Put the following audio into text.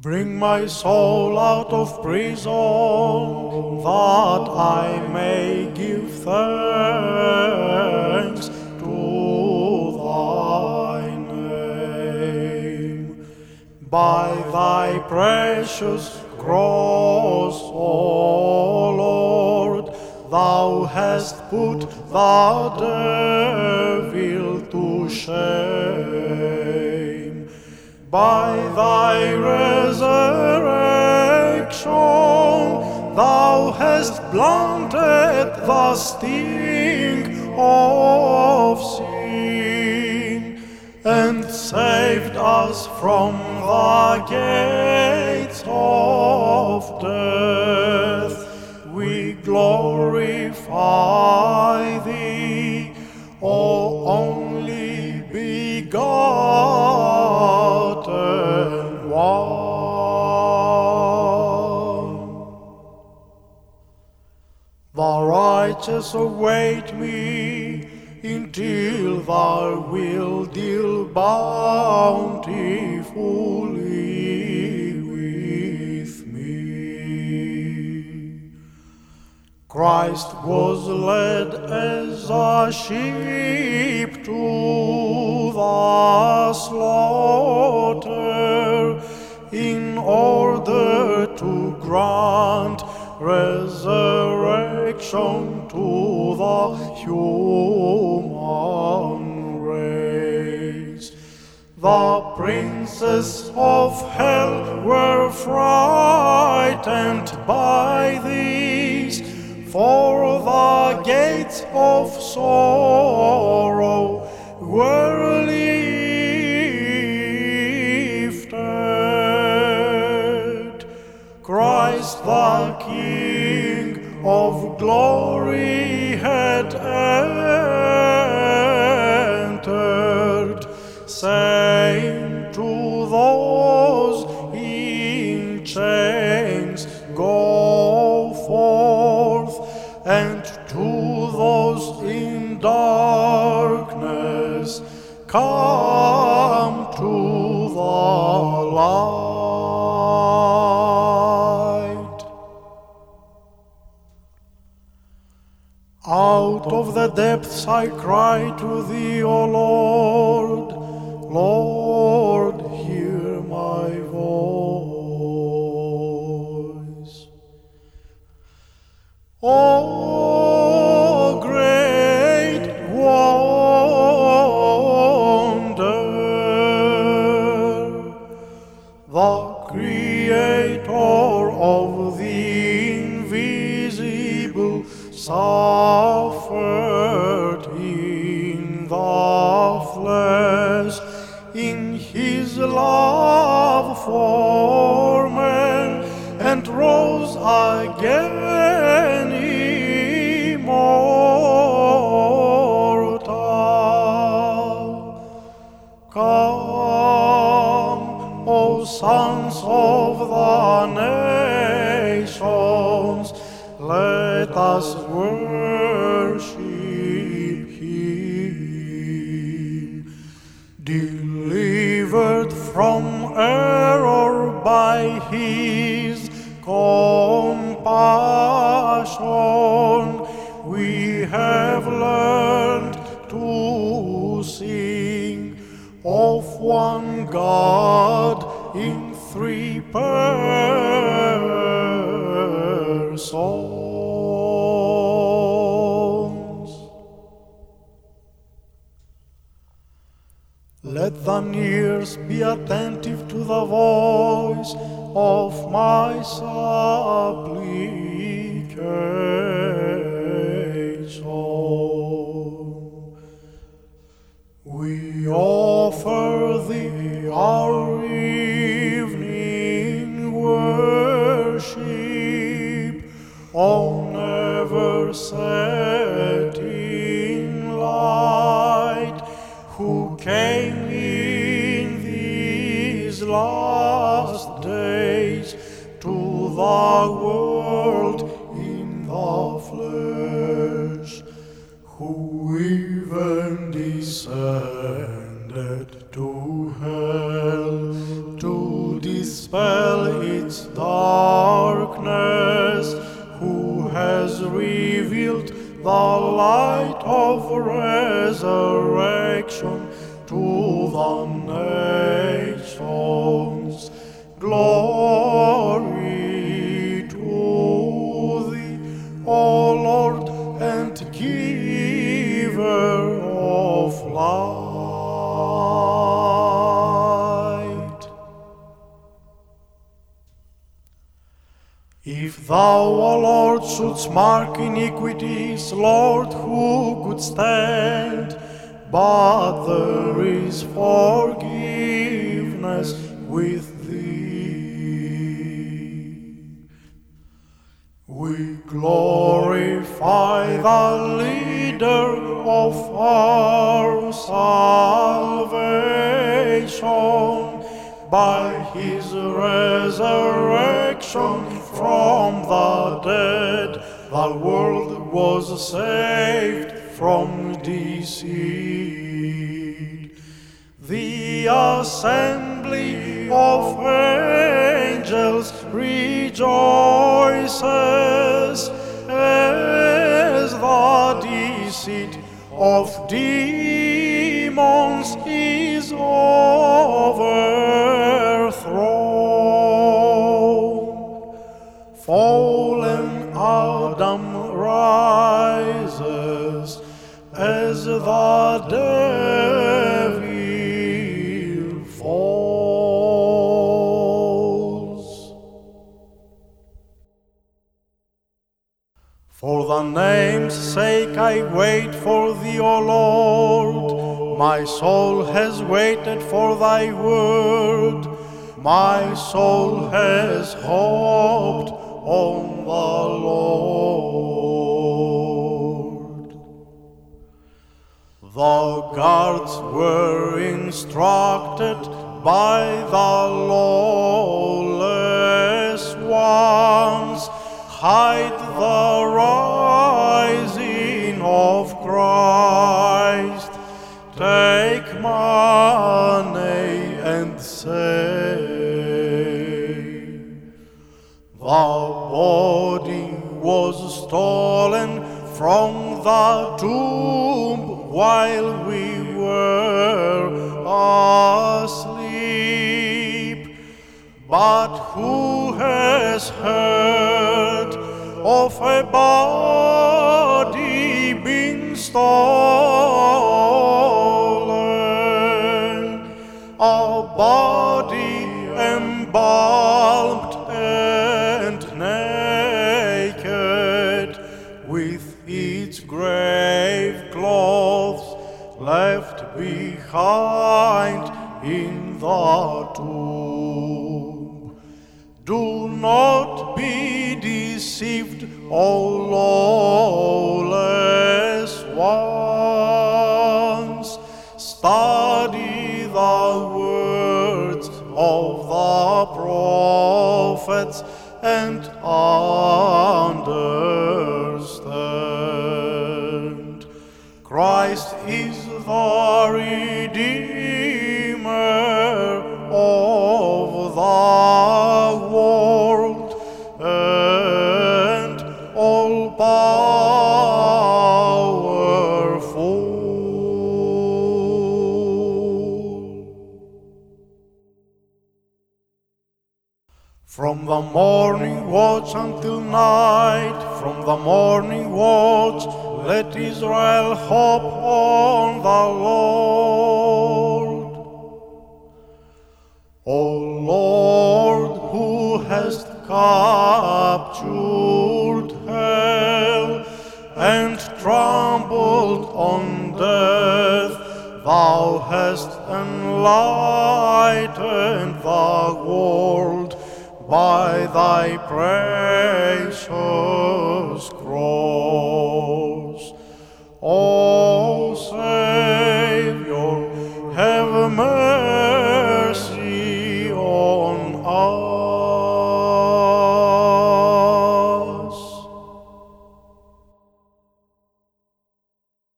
Bring my soul out of prison, that I may give thanks to thy name. By thy precious cross, O Lord, thou hast put the devil to shame. By thy resurrection, thou hast blunted the sting of sin and saved us from the gates of death. We glorify thee, O only begotten await me until thou will deal bountifully with me. Christ was led as a sheep to the slaughter in order to grant resurrection to the human race. The princes of hell were frightened by these, for the gates of sorrow were light. Out of the depths I cry to thee, O Lord. Lord, hear my voice. O suffered in the flesh in his love for men, and rose again immortal. Come, O sons of us worship Him. Delivered from error by His compassion, we have learned to sing of one God in three persons. Ears be attentive to the voice of my supplication. To hell to dispel its darkness, who has revealed the light of resurrection to the nations. Glory thou, O Lord, shouldst mark iniquities, Lord, who could stand? But there is forgiveness with thee. We glorify the leader of our salvation by his resurrection from the dead. The world was saved from deceit. The assembly of angels rejoices as the deceit of demons For the name's sake I wait for thee, O Lord. My soul has waited for thy word. My soul has hoped on the Lord. The guards were instructed by the lawless take money and say, the body was stolen from the tomb while we were asleep. But who has heard of a body being stolen? The Redeemer of the world and all powerful. From the morning watch until night, from the morning watch, let Israel hope on the Lord. O Lord, who hast captured hell and trampled on death, thou hast enlightened the world by thy precious